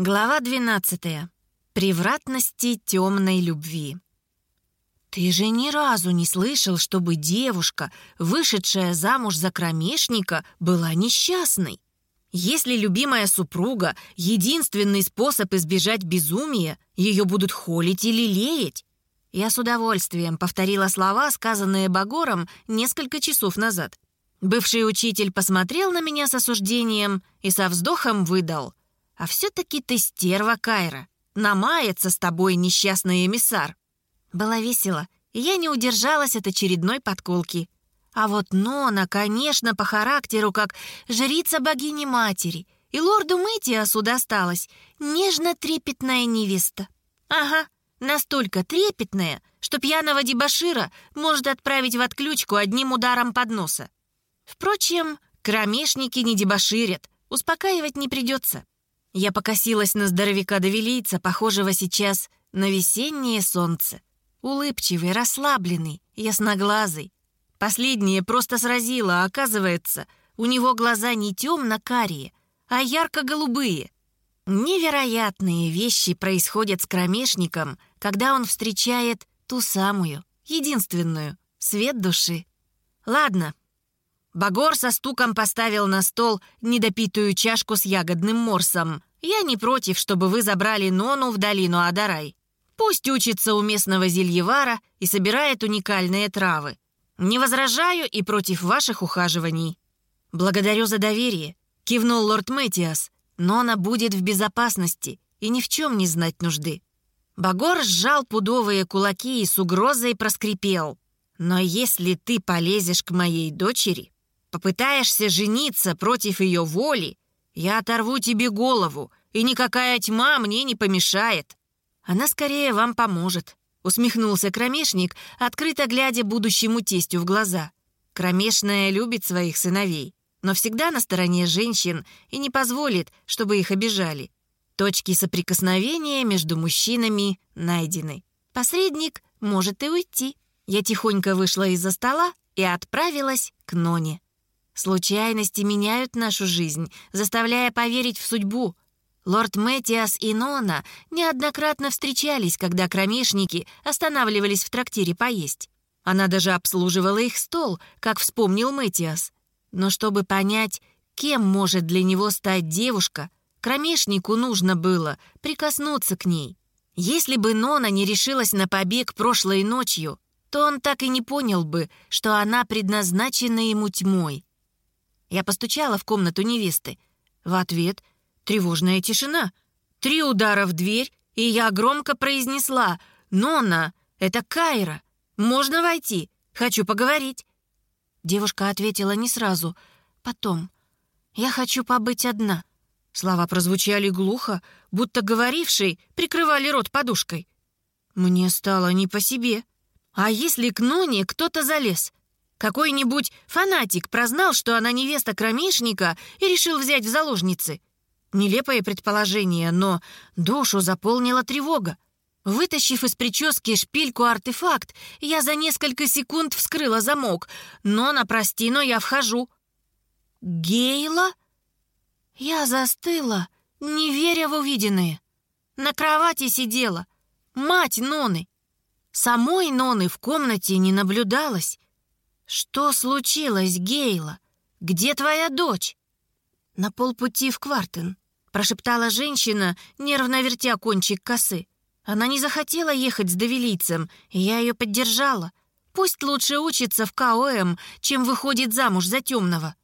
Глава 12. Превратности темной любви. Ты же ни разу не слышал, чтобы девушка, вышедшая замуж за кромешника, была несчастной. Если любимая супруга — единственный способ избежать безумия, ее будут холить или лелеять. Я с удовольствием повторила слова, сказанные Багором несколько часов назад. Бывший учитель посмотрел на меня с осуждением и со вздохом выдал. А все-таки ты стерва, Кайра. Намается с тобой несчастный эмиссар. Было весело, и я не удержалась от очередной подколки. А вот Нона, конечно, по характеру как жрица богини-матери, и лорду Мэтиасу досталась нежно-трепетная невеста. Ага, настолько трепетная, что пьяного дебошира может отправить в отключку одним ударом под носа. Впрочем, кромешники не дебоширят, успокаивать не придется. Я покосилась на здоровяка-довелийца, похожего сейчас на весеннее солнце. Улыбчивый, расслабленный, ясноглазый. Последнее просто сразило, а оказывается, у него глаза не темно-карие, а ярко-голубые. Невероятные вещи происходят с кромешником, когда он встречает ту самую, единственную, свет души. Ладно, Багор со стуком поставил на стол недопитую чашку с ягодным морсом. «Я не против, чтобы вы забрали Нону в долину Адарай. Пусть учится у местного зельевара и собирает уникальные травы. Не возражаю и против ваших ухаживаний». «Благодарю за доверие», — кивнул лорд Мэтиас. «Нона будет в безопасности и ни в чем не знать нужды». Багор сжал пудовые кулаки и с угрозой проскрипел. «Но если ты полезешь к моей дочери, Попытаешься жениться против ее воли, я оторву тебе голову, и никакая тьма мне не помешает. Она скорее вам поможет», — усмехнулся кромешник, открыто глядя будущему тестю в глаза. «Кромешная любит своих сыновей, но всегда на стороне женщин и не позволит, чтобы их обижали. Точки соприкосновения между мужчинами найдены. Посредник может и уйти». Я тихонько вышла из-за стола и отправилась к Ноне. Случайности меняют нашу жизнь, заставляя поверить в судьбу. Лорд Мэтиас и Нона неоднократно встречались, когда кромешники останавливались в трактире поесть. Она даже обслуживала их стол, как вспомнил Мэтиас. Но чтобы понять, кем может для него стать девушка, кромешнику нужно было прикоснуться к ней. Если бы Нона не решилась на побег прошлой ночью, то он так и не понял бы, что она предназначена ему тьмой. Я постучала в комнату невесты. В ответ тревожная тишина. Три удара в дверь, и я громко произнесла «Нонна, это Кайра. Можно войти? Хочу поговорить». Девушка ответила не сразу. «Потом. Я хочу побыть одна». Слова прозвучали глухо, будто говоривший прикрывали рот подушкой. Мне стало не по себе. А если к Ноне кто-то залез? Какой-нибудь фанатик прознал, что она невеста кромешника и решил взять в заложницы. Нелепое предположение, но душу заполнила тревога. Вытащив из прически шпильку-артефакт, я за несколько секунд вскрыла замок. Но на прости, но я вхожу. «Гейла?» Я застыла, не веря в увиденное. На кровати сидела. Мать Ноны. Самой Ноны в комнате не наблюдалось. «Что случилось, Гейла? Где твоя дочь?» «На полпути в Квартен», — прошептала женщина, нервно вертя кончик косы. Она не захотела ехать с довелицем, и я ее поддержала. Пусть лучше учится в КОМ, чем выходит замуж за темного.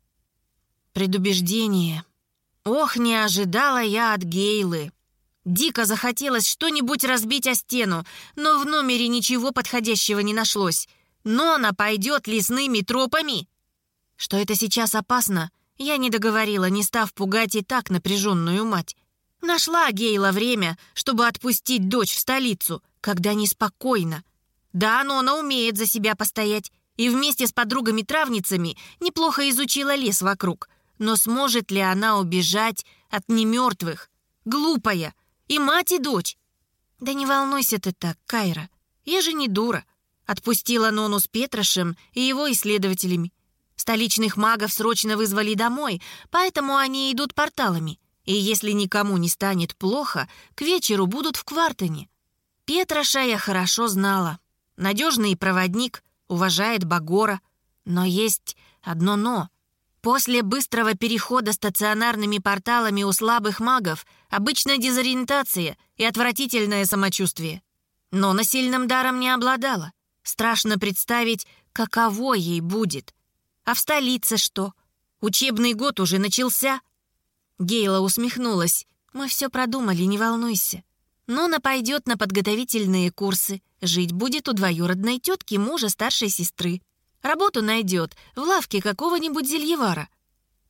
Предубеждение. Ох, не ожидала я от Гейлы. Дико захотелось что-нибудь разбить о стену, но в номере ничего подходящего не нашлось но она пойдет лесными тропами. Что это сейчас опасно, я не договорила, не став пугать и так напряженную мать. Нашла Гейла время, чтобы отпустить дочь в столицу, когда неспокойно. Да, но она умеет за себя постоять и вместе с подругами-травницами неплохо изучила лес вокруг. Но сможет ли она убежать от немертвых? Глупая. И мать, и дочь. Да не волнуйся ты так, Кайра. Я же не дура. Отпустила Нону с Петрошем и его исследователями. Столичных магов срочно вызвали домой, поэтому они идут порталами. И если никому не станет плохо, к вечеру будут в Квартене. Петраша я хорошо знала. Надежный проводник, уважает Багора. Но есть одно «но». После быстрого перехода стационарными порталами у слабых магов обычно дезориентация и отвратительное самочувствие. Но на сильным даром не обладала. Страшно представить, каково ей будет. А в столице что? Учебный год уже начался. Гейла усмехнулась. «Мы все продумали, не волнуйся. Нона пойдет на подготовительные курсы. Жить будет у двоюродной тетки мужа старшей сестры. Работу найдет в лавке какого-нибудь зельевара».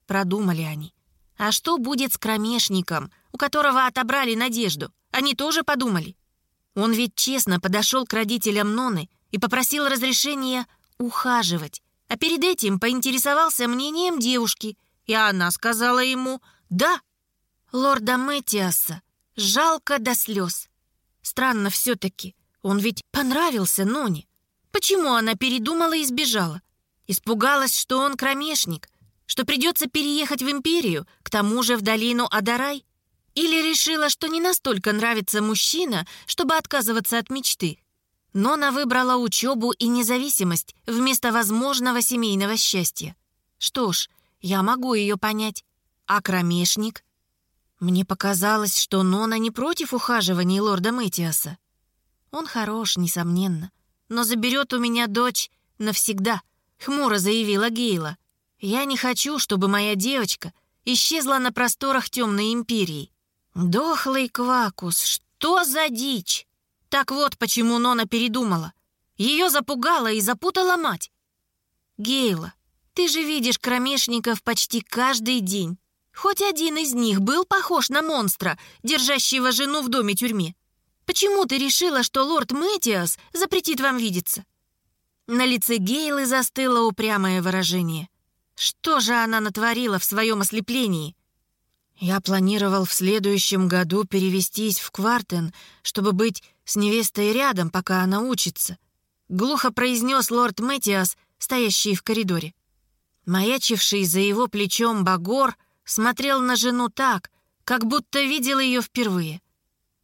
Продумали они. А что будет с кромешником, у которого отобрали надежду? Они тоже подумали. Он ведь честно подошел к родителям Ноны и попросил разрешения ухаживать, а перед этим поинтересовался мнением девушки, и она сказала ему «да». Лорда Мэтиаса жалко до слез. Странно все-таки, он ведь понравился Ноне. Почему она передумала и сбежала? Испугалась, что он кромешник, что придется переехать в империю, к тому же в долину Адарай? Или решила, что не настолько нравится мужчина, чтобы отказываться от мечты? Нона выбрала учебу и независимость вместо возможного семейного счастья. Что ж, я могу ее понять. А кромешник? Мне показалось, что Нона не против ухаживаний лорда Мэтиаса. Он хорош, несомненно, но заберет у меня дочь навсегда, хмуро заявила Гейла. Я не хочу, чтобы моя девочка исчезла на просторах темной империи. Дохлый квакус, что за дичь? Так вот, почему Нона передумала. Ее запугала и запутала мать. Гейла, ты же видишь кромешников почти каждый день. Хоть один из них был похож на монстра, держащего жену в доме-тюрьме. Почему ты решила, что лорд Мэтиас запретит вам видеться?» На лице Гейлы застыло упрямое выражение. Что же она натворила в своем ослеплении? Я планировал в следующем году перевестись в Квартен, чтобы быть с невестой рядом, пока она учится», — глухо произнес лорд Мэтиас, стоящий в коридоре. Маячивший за его плечом Багор смотрел на жену так, как будто видел ее впервые.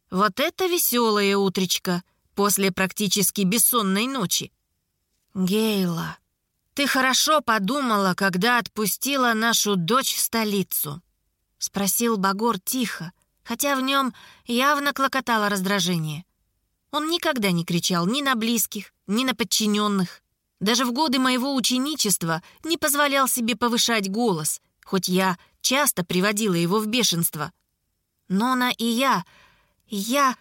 Вот это веселая утречка после практически бессонной ночи. «Гейла, ты хорошо подумала, когда отпустила нашу дочь в столицу?» — спросил Багор тихо, хотя в нем явно клокотало раздражение. Он никогда не кричал ни на близких, ни на подчиненных. Даже в годы моего ученичества не позволял себе повышать голос, хоть я часто приводила его в бешенство. Нона и я... я...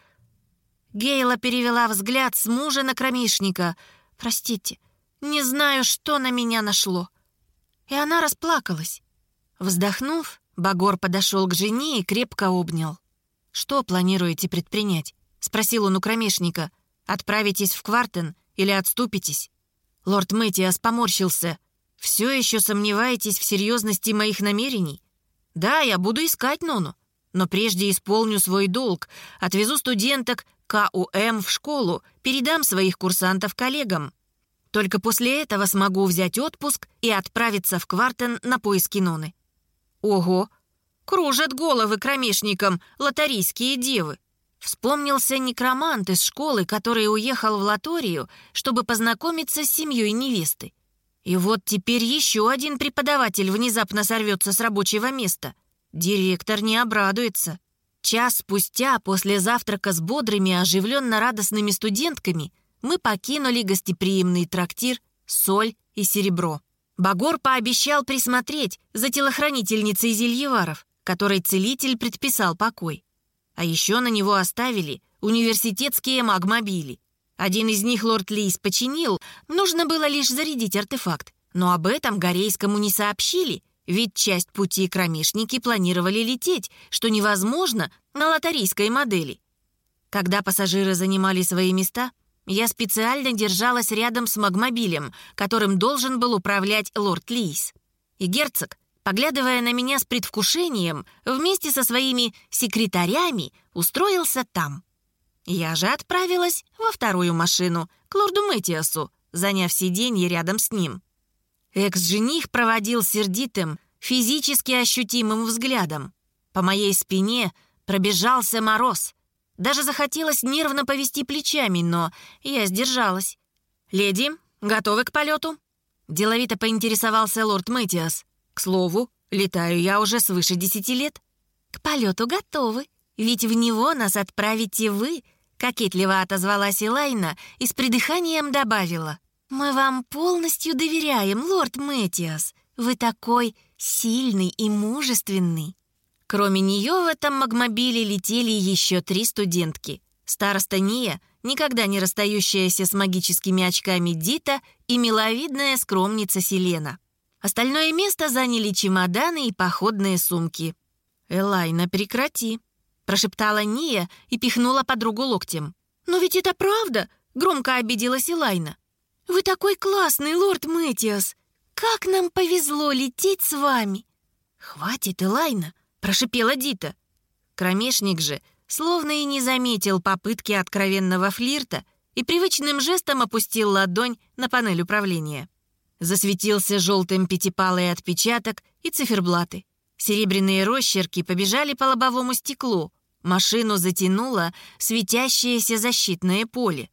Гейла перевела взгляд с мужа на кромешника. «Простите, не знаю, что на меня нашло». И она расплакалась. Вздохнув, Багор подошел к жене и крепко обнял. «Что планируете предпринять?» — спросил он у кромешника. «Отправитесь в Квартен или отступитесь?» Лорд Мэтиас поморщился. «Все еще сомневаетесь в серьезности моих намерений?» «Да, я буду искать Нону, но прежде исполню свой долг, отвезу студенток КУМ в школу, передам своих курсантов коллегам. Только после этого смогу взять отпуск и отправиться в Квартен на поиски Ноны». «Ого! Кружат головы кромешникам лотарийские девы!» Вспомнился некромант из школы, который уехал в Латорию, чтобы познакомиться с семьей невесты. И вот теперь еще один преподаватель внезапно сорвется с рабочего места. Директор не обрадуется. Час спустя, после завтрака с бодрыми, оживленно-радостными студентками, мы покинули гостеприимный трактир «Соль и серебро». Багор пообещал присмотреть за телохранительницей Зельеваров, которой целитель предписал покой. А еще на него оставили университетские магмобили. Один из них лорд Лейс починил, нужно было лишь зарядить артефакт. Но об этом Горейскому не сообщили, ведь часть пути кромешники планировали лететь, что невозможно на лотарийской модели. Когда пассажиры занимали свои места, я специально держалась рядом с магмобилем, которым должен был управлять лорд Лейс. И герцог поглядывая на меня с предвкушением, вместе со своими секретарями устроился там. Я же отправилась во вторую машину, к лорду Мэтиасу, заняв сиденье рядом с ним. Экс-жених проводил сердитым, физически ощутимым взглядом. По моей спине пробежался мороз. Даже захотелось нервно повести плечами, но я сдержалась. «Леди, готовы к полету?» Деловито поинтересовался лорд Мэтиас. «К слову, летаю я уже свыше десяти лет». «К полету готовы, ведь в него нас отправите вы», кокетливо отозвалась Элайна и с придыханием добавила. «Мы вам полностью доверяем, лорд Мэтиас. Вы такой сильный и мужественный». Кроме нее в этом магмобиле летели еще три студентки. Староста Ния, никогда не расстающаяся с магическими очками Дита и миловидная скромница Селена. Остальное место заняли чемоданы и походные сумки. «Элайна, прекрати», — прошептала Ния и пихнула подругу локтем. «Но ведь это правда!» — громко обиделась Элайна. «Вы такой классный, лорд Мэтиас! Как нам повезло лететь с вами!» «Хватит, Элайна!» — прошипела Дита. Кромешник же словно и не заметил попытки откровенного флирта и привычным жестом опустил ладонь на панель управления. Засветился желтым пятипалый отпечаток и циферблаты. Серебряные росчерки побежали по лобовому стеклу. Машину затянуло светящееся защитное поле.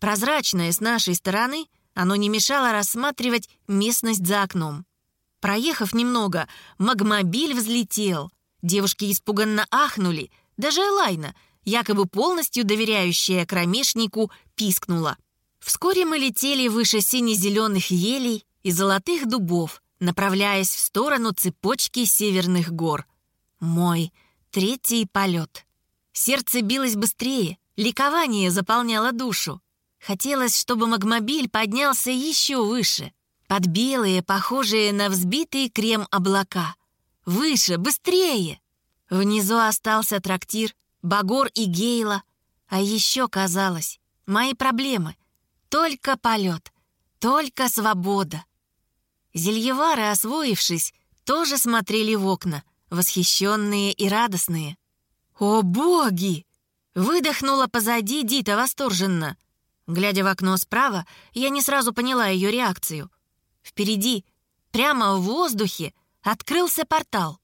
Прозрачное с нашей стороны, оно не мешало рассматривать местность за окном. Проехав немного, магмобиль взлетел. Девушки испуганно ахнули. Даже Элайна, якобы полностью доверяющая кромешнику, пискнула. Вскоре мы летели выше сине-зеленых елей и золотых дубов, направляясь в сторону цепочки северных гор. Мой третий полет. Сердце билось быстрее, ликование заполняло душу. Хотелось, чтобы магмобиль поднялся еще выше, под белые, похожие на взбитый крем облака. Выше, быстрее! Внизу остался трактир, Багор и Гейла. А еще казалось, мои проблемы. Только полет, только свобода. Зельевары, освоившись, тоже смотрели в окна, восхищенные и радостные. «О, боги!» — выдохнула позади Дита восторженно. Глядя в окно справа, я не сразу поняла ее реакцию. Впереди, прямо в воздухе, открылся портал.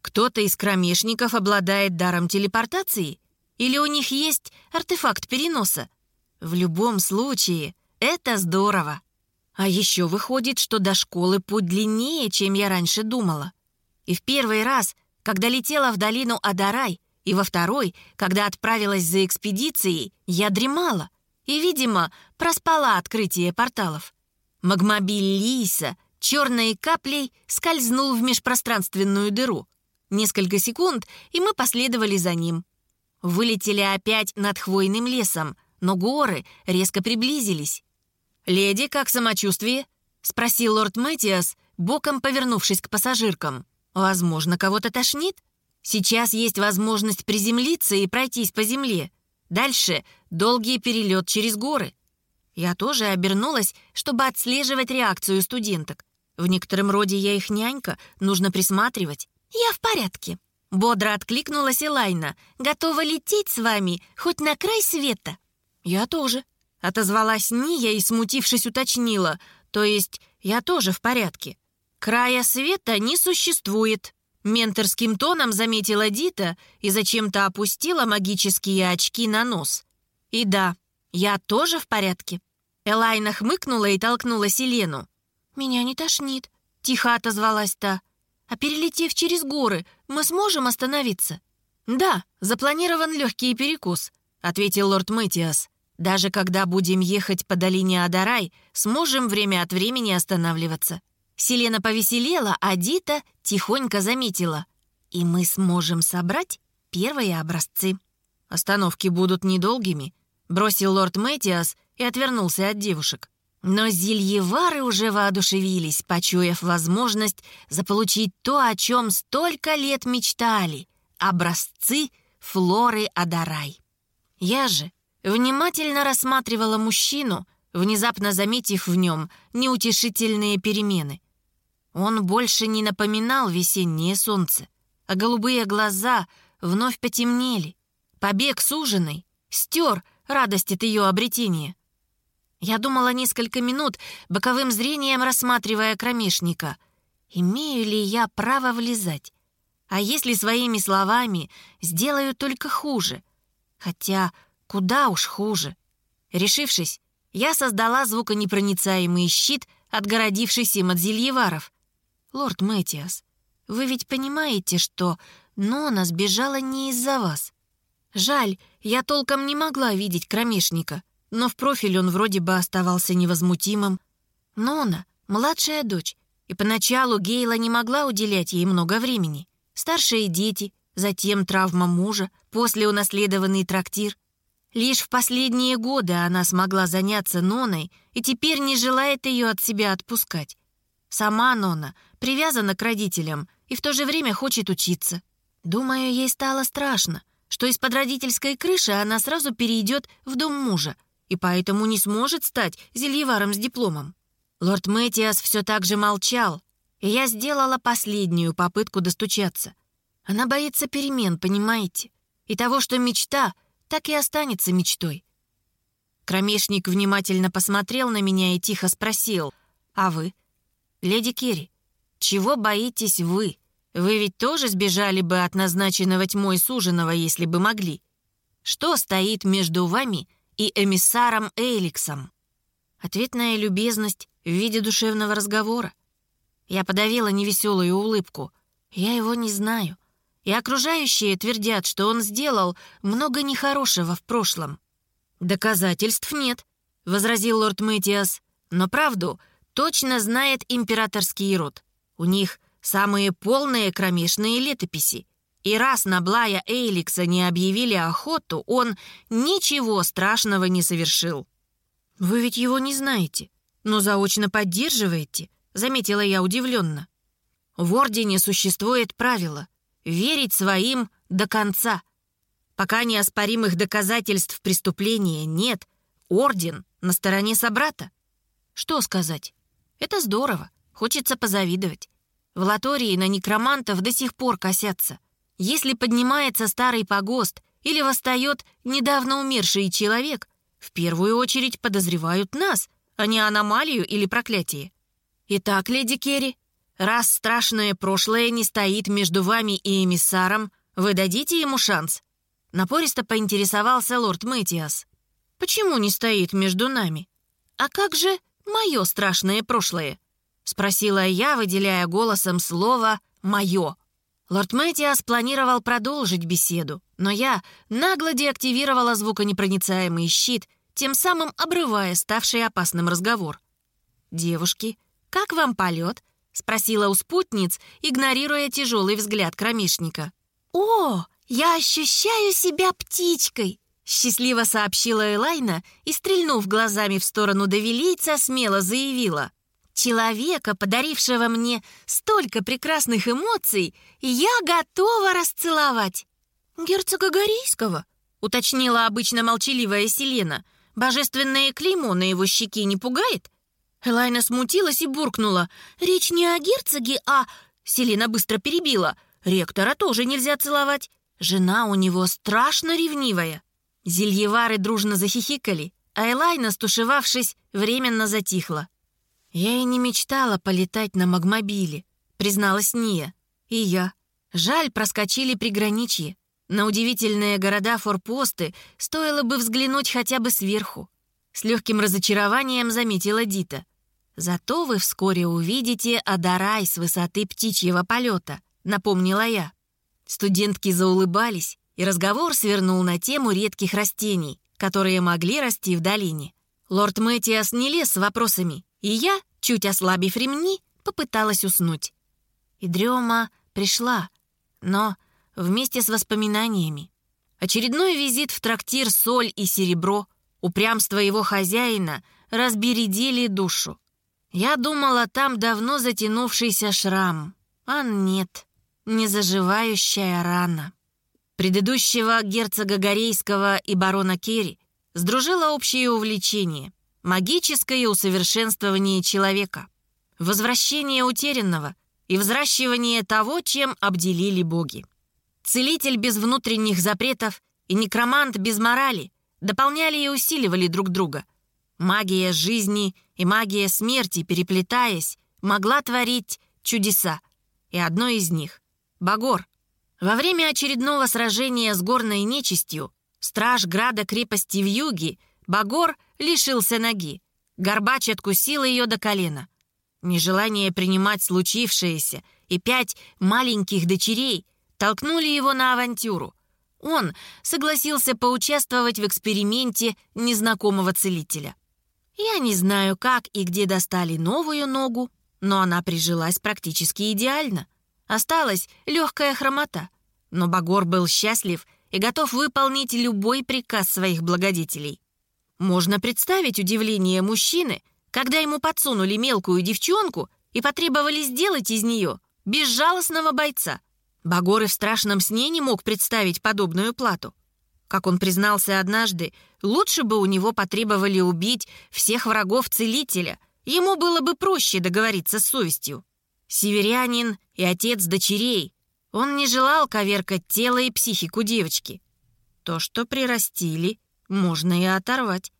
Кто-то из кромешников обладает даром телепортации? Или у них есть артефакт переноса? В любом случае, это здорово. А еще выходит, что до школы путь длиннее, чем я раньше думала. И в первый раз, когда летела в долину Адарай, и во второй, когда отправилась за экспедицией, я дремала и, видимо, проспала открытие порталов. Магмобиль Лиса черной каплей скользнул в межпространственную дыру. Несколько секунд, и мы последовали за ним. Вылетели опять над хвойным лесом, но горы резко приблизились. «Леди, как самочувствие?» — спросил лорд Мэтиас, боком повернувшись к пассажиркам. «Возможно, кого-то тошнит? Сейчас есть возможность приземлиться и пройтись по земле. Дальше долгий перелет через горы». Я тоже обернулась, чтобы отслеживать реакцию студенток. В некотором роде я их нянька, нужно присматривать. «Я в порядке», — бодро откликнулась Элайна. «Готова лететь с вами хоть на край света». «Я тоже», Отозвалась Ния и, смутившись, уточнила. То есть я тоже в порядке. Края света не существует. Менторским тоном заметила Дита и зачем-то опустила магические очки на нос. И да, я тоже в порядке. Элайна хмыкнула и толкнула Селену. «Меня не тошнит», — тихо отозвалась та. «А перелетев через горы, мы сможем остановиться?» «Да, запланирован легкий перекус», — ответил лорд Мэтиас. Даже когда будем ехать по долине Адарай, сможем время от времени останавливаться. Селена повеселела, а Дита тихонько заметила. И мы сможем собрать первые образцы. Остановки будут недолгими, бросил лорд Мэтиас и отвернулся от девушек. Но зельевары уже воодушевились, почуяв возможность заполучить то, о чем столько лет мечтали — образцы флоры Адарай. Я же Внимательно рассматривала мужчину, внезапно заметив в нем неутешительные перемены. Он больше не напоминал весеннее солнце, а голубые глаза вновь потемнели. Побег суженый стер радость от ее обретения. Я думала несколько минут, боковым зрением рассматривая кромешника. Имею ли я право влезать? А если своими словами сделаю только хуже? Хотя куда уж хуже. Решившись, я создала звуконепроницаемый щит, отгородившись им от зельеваров. «Лорд Мэтиас, вы ведь понимаете, что Нона сбежала не из-за вас. Жаль, я толком не могла видеть кромешника, но в профиль он вроде бы оставался невозмутимым. Нона — младшая дочь, и поначалу Гейла не могла уделять ей много времени. Старшие дети, затем травма мужа, после унаследованный трактир. Лишь в последние годы она смогла заняться Ноной и теперь не желает ее от себя отпускать. Сама Нона привязана к родителям и в то же время хочет учиться. Думаю, ей стало страшно, что из-под родительской крыши она сразу перейдет в дом мужа и поэтому не сможет стать зельеваром с дипломом. Лорд Мэтиас все так же молчал, и я сделала последнюю попытку достучаться. Она боится перемен, понимаете? И того, что мечта так и останется мечтой. Кромешник внимательно посмотрел на меня и тихо спросил, «А вы?» «Леди Керри, чего боитесь вы? Вы ведь тоже сбежали бы от назначенного тьмой суженого, если бы могли. Что стоит между вами и эмиссаром Эйликсом?» Ответная любезность в виде душевного разговора. Я подавила невеселую улыбку. Я его не знаю. И окружающие твердят, что он сделал много нехорошего в прошлом. «Доказательств нет», — возразил лорд Мэтиас. «Но правду точно знает императорский род. У них самые полные кромешные летописи. И раз на Блая Эйликса не объявили охоту, он ничего страшного не совершил». «Вы ведь его не знаете, но заочно поддерживаете», — заметила я удивленно. «В Ордене существует правило — верить своим до конца. Пока неоспоримых доказательств преступления нет, Орден на стороне собрата. Что сказать? Это здорово, хочется позавидовать. В Латории на некромантов до сих пор косятся. Если поднимается старый погост или восстает недавно умерший человек — в первую очередь подозревают нас, а не аномалию или проклятие. Итак, леди Керри, раз страшное прошлое не стоит между вами и эмиссаром, вы дадите ему шанс?» Напористо поинтересовался лорд Мэтиас. «Почему не стоит между нами? А как же мое страшное прошлое?» Спросила я, выделяя голосом слово «моё». Лорд Мэтиас планировал продолжить беседу, но я нагло деактивировала звуконепроницаемый щит, тем самым обрывая ставший опасным разговор. «Девушки, как вам полет?» — спросила у спутниц, игнорируя тяжелый взгляд кромешника. «О, я ощущаю себя птичкой!» — счастливо сообщила Элайна и, стрельнув глазами в сторону Давилийца, смело заявила — Человека, подарившего мне столько прекрасных эмоций, я готова расцеловать. Герцога Горийского, уточнила обычно молчаливая Селена. Божественное клеймо на его щеке не пугает? Элайна смутилась и буркнула. Речь не о герцоге, а... Селена быстро перебила. Ректора тоже нельзя целовать. Жена у него страшно ревнивая. Зельевары дружно захихикали, а Элайна, стушевавшись, временно затихла. «Я и не мечтала полетать на магмобиле», — призналась Ния. «И я. Жаль, проскочили приграничье. На удивительные города-форпосты стоило бы взглянуть хотя бы сверху». С легким разочарованием заметила Дита. «Зато вы вскоре увидите Адарай с высоты птичьего полета», — напомнила я. Студентки заулыбались, и разговор свернул на тему редких растений, которые могли расти в долине. Лорд Мэтиас не лез с вопросами, и я, чуть ослабив ремни, попыталась уснуть. И дрема пришла, но вместе с воспоминаниями. Очередной визит в трактир «Соль и серебро», упрямство его хозяина разбередили душу. Я думала, там давно затянувшийся шрам, а нет, незаживающая рана. Предыдущего герцога Горейского и барона Керри сдружила общее увлечение магическое усовершенствование человека, возвращение утерянного и взращивание того, чем обделили боги. Целитель без внутренних запретов и некромант без морали дополняли и усиливали друг друга. Магия жизни и магия смерти, переплетаясь, могла творить чудеса. И одно из них — Багор, Во время очередного сражения с горной нечистью страж града крепости в юге Багор лишился ноги. Горбач откусил ее до колена. Нежелание принимать случившееся и пять маленьких дочерей толкнули его на авантюру. Он согласился поучаствовать в эксперименте незнакомого целителя. Я не знаю, как и где достали новую ногу, но она прижилась практически идеально. Осталась легкая хромота. Но Багор был счастлив и готов выполнить любой приказ своих благодетелей. Можно представить удивление мужчины, когда ему подсунули мелкую девчонку и потребовали сделать из нее безжалостного бойца. Багор и в страшном сне не мог представить подобную плату. Как он признался однажды, лучше бы у него потребовали убить всех врагов целителя. Ему было бы проще договориться с совестью. Северянин и отец дочерей. Он не желал коверкать тело и психику девочки. То, что прирастили, можно и оторвать.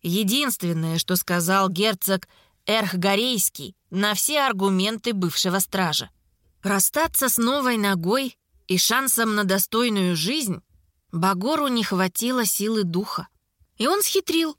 Единственное, что сказал герцог Эрхгарейский на все аргументы бывшего стража. Расстаться с новой ногой и шансом на достойную жизнь Багору не хватило силы духа. И он схитрил.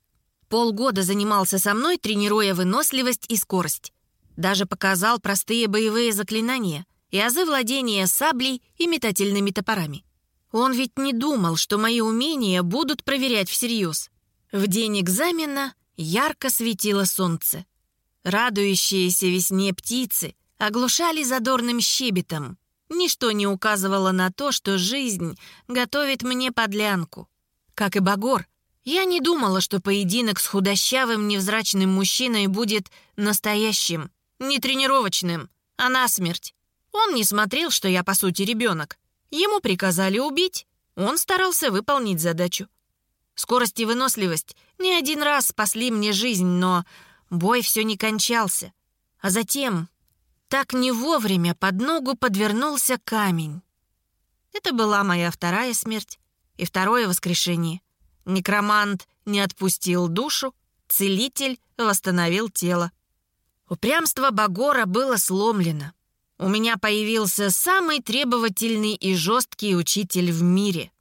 Полгода занимался со мной, тренируя выносливость и скорость. Даже показал простые боевые заклинания и азы владения саблей и метательными топорами. Он ведь не думал, что мои умения будут проверять всерьез. В день экзамена ярко светило солнце. Радующиеся весне птицы оглушали задорным щебетом. Ничто не указывало на то, что жизнь готовит мне подлянку. Как и Багор, я не думала, что поединок с худощавым невзрачным мужчиной будет настоящим, не тренировочным, а насмерть. Он не смотрел, что я, по сути, ребенок. Ему приказали убить, он старался выполнить задачу. Скорость и выносливость не один раз спасли мне жизнь, но бой все не кончался. А затем, так не вовремя, под ногу подвернулся камень. Это была моя вторая смерть и второе воскрешение. Некромант не отпустил душу, целитель восстановил тело. Упрямство Багора было сломлено. У меня появился самый требовательный и жесткий учитель в мире.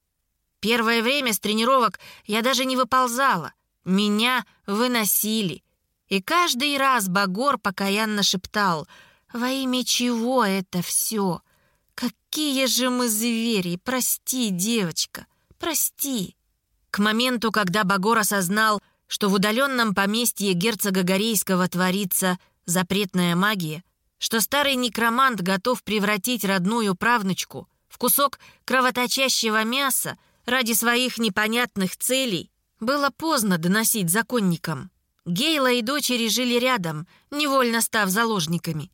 Первое время с тренировок я даже не выползала. Меня выносили. И каждый раз Багор покаянно шептал «Во имя чего это все? Какие же мы звери! Прости, девочка, прости!» К моменту, когда Багор осознал, что в удаленном поместье герцога Горейского творится запретная магия, что старый некромант готов превратить родную правнучку в кусок кровоточащего мяса, ради своих непонятных целей, было поздно доносить законникам. Гейла и дочери жили рядом, невольно став заложниками.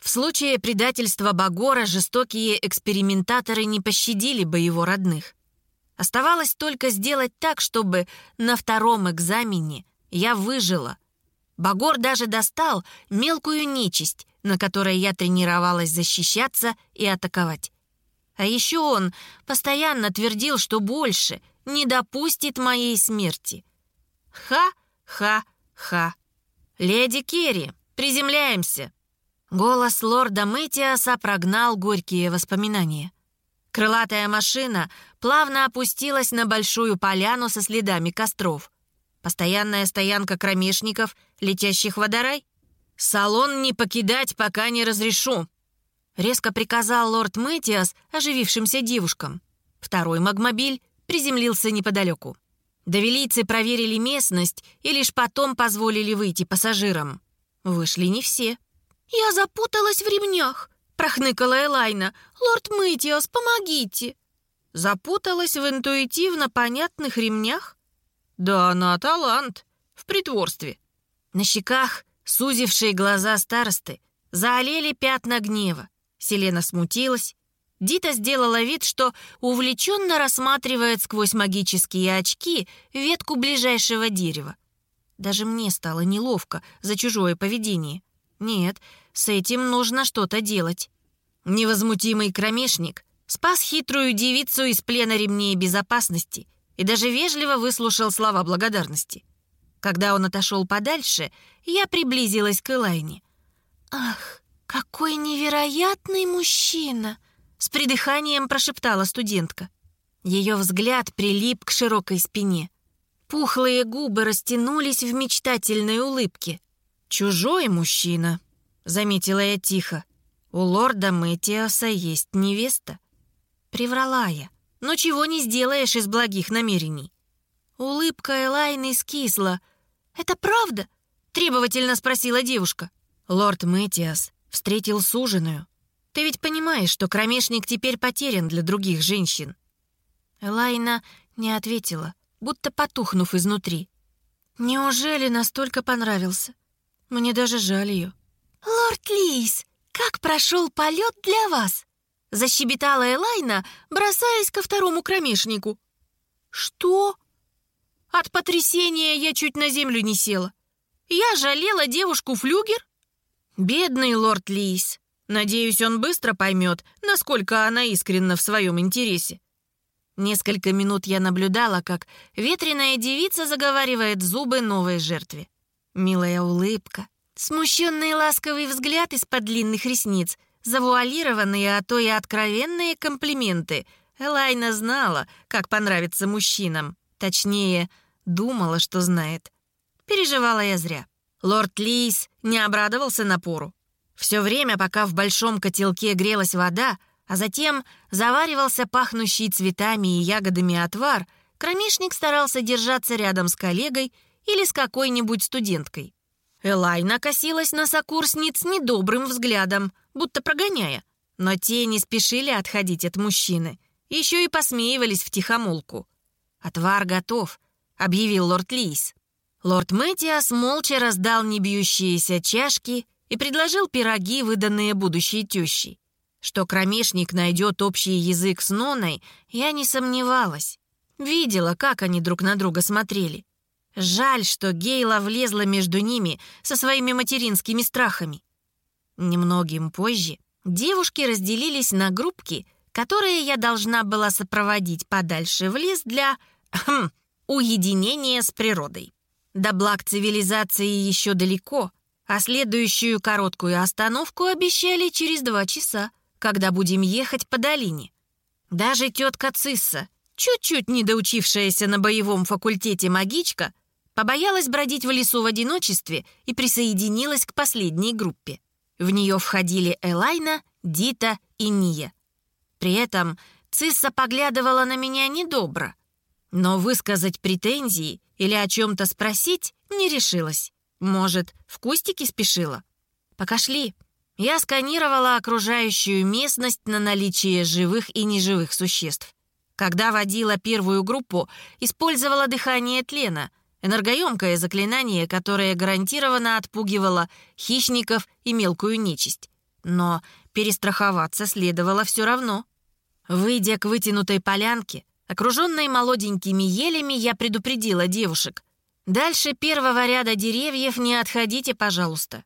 В случае предательства Багора жестокие экспериментаторы не пощадили бы его родных. Оставалось только сделать так, чтобы на втором экзамене я выжила. Багор даже достал мелкую нечисть, на которой я тренировалась защищаться и атаковать. А еще он постоянно твердил, что больше не допустит моей смерти. Ха-ха-ха. «Леди Керри, приземляемся!» Голос лорда Мэтиаса прогнал горькие воспоминания. Крылатая машина плавно опустилась на большую поляну со следами костров. Постоянная стоянка кромешников, летящих водорай. «Салон не покидать, пока не разрешу», резко приказал лорд Мэтиас оживившимся девушкам. Второй магмобиль приземлился неподалеку. Довелийцы проверили местность и лишь потом позволили выйти пассажирам. Вышли не все. «Я запуталась в ремнях», — прохныкала Элайна. «Лорд Мэтиас, помогите!» Запуталась в интуитивно понятных ремнях? Да она талант в притворстве. На щеках сузившие глаза старосты заолели пятна гнева. Селена смутилась. Дита сделала вид, что увлеченно рассматривает сквозь магические очки ветку ближайшего дерева. Даже мне стало неловко за чужое поведение. Нет, с этим нужно что-то делать. Невозмутимый кромешник спас хитрую девицу из плена ремней безопасности и даже вежливо выслушал слова благодарности. Когда он отошел подальше, я приблизилась к Элайне. «Ах, «Какой невероятный мужчина!» С придыханием прошептала студентка. Ее взгляд прилип к широкой спине. Пухлые губы растянулись в мечтательной улыбке. «Чужой мужчина», — заметила я тихо. «У лорда Мэтиаса есть невеста». Приврала я. «Но чего не сделаешь из благих намерений». Улыбка Элайны скисла. «Это правда?» — требовательно спросила девушка. Лорд Мэтиас встретил суженую. Ты ведь понимаешь, что кромешник теперь потерян для других женщин?» Элайна не ответила, будто потухнув изнутри. «Неужели настолько понравился? Мне даже жаль ее». «Лорд Лис, как прошел полет для вас?» Защебетала Элайна, бросаясь ко второму кромешнику. «Что?» От потрясения я чуть на землю не села. Я жалела девушку-флюгер? Бедный лорд Лис. Надеюсь, он быстро поймет, насколько она искренна в своем интересе. Несколько минут я наблюдала, как ветреная девица заговаривает зубы новой жертве. Милая улыбка, смущенный ласковый взгляд из-под длинных ресниц, завуалированные, а то и откровенные комплименты. Элайна знала, как понравится мужчинам. Точнее, думала, что знает. Переживала я зря. Лорд Лис не обрадовался напору. Все время, пока в большом котелке грелась вода, а затем заваривался пахнущий цветами и ягодами отвар, кромешник старался держаться рядом с коллегой или с какой-нибудь студенткой. Элайна косилась на сокурсниц недобрым взглядом, будто прогоняя. Но те не спешили отходить от мужчины, еще и посмеивались в тихомолку. «Отвар готов», — объявил лорд Лис. Лорд Мэтиас молча раздал небьющиеся чашки и предложил пироги, выданные будущей тещей. Что кромешник найдет общий язык с Ноной, я не сомневалась. Видела, как они друг на друга смотрели. Жаль, что Гейла влезла между ними со своими материнскими страхами. Немногим позже девушки разделились на группки, которые я должна была сопроводить подальше в лес для хм, уединения с природой. До благ цивилизации еще далеко, а следующую короткую остановку обещали через два часа, когда будем ехать по долине. Даже тетка Цисса, чуть-чуть недоучившаяся на боевом факультете магичка, побоялась бродить в лесу в одиночестве и присоединилась к последней группе. В нее входили Элайна, Дита и Ния. При этом Цисса поглядывала на меня недобро, но высказать претензии или о чем-то спросить не решилась. Может, в кустики спешила? Пока шли, я сканировала окружающую местность на наличие живых и неживых существ. Когда водила первую группу, использовала дыхание тлена, энергоемкое заклинание, которое гарантированно отпугивало хищников и мелкую нечисть. Но перестраховаться следовало все равно. Выйдя к вытянутой полянке, окруженной молоденькими елями, я предупредила девушек. Дальше первого ряда деревьев не отходите, пожалуйста.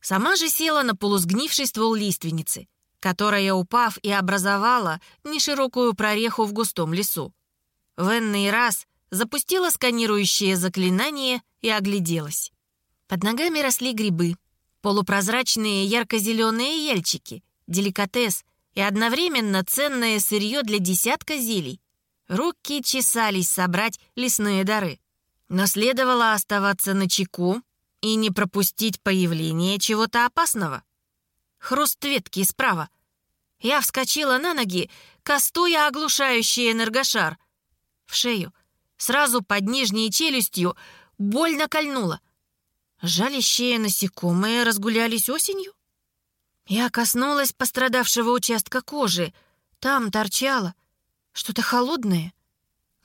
Сама же села на полусгнивший ствол лиственницы, которая, упав и образовала неширокую прореху в густом лесу. В энный раз запустила сканирующее заклинание и огляделась. Под ногами росли грибы, полупрозрачные ярко-зеленые ельчики, деликатес и одновременно ценное сырье для десятка зелий. Руки чесались собрать лесные дары. Но следовало оставаться на чеку и не пропустить появление чего-то опасного. Хруст ветки справа. Я вскочила на ноги, кастуя оглушающий энергошар. В шею, сразу под нижней челюстью, больно кольнуло. Жалящие насекомые разгулялись осенью? Я коснулась пострадавшего участка кожи. Там торчало что-то холодное —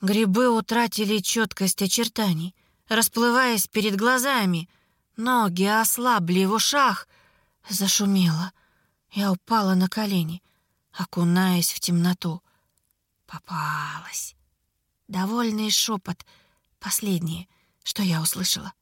Грибы утратили четкость очертаний, расплываясь перед глазами. Ноги ослабли в ушах. Зашумело. Я упала на колени, окунаясь в темноту. Попалась. Довольный шепот. Последнее, что я услышала.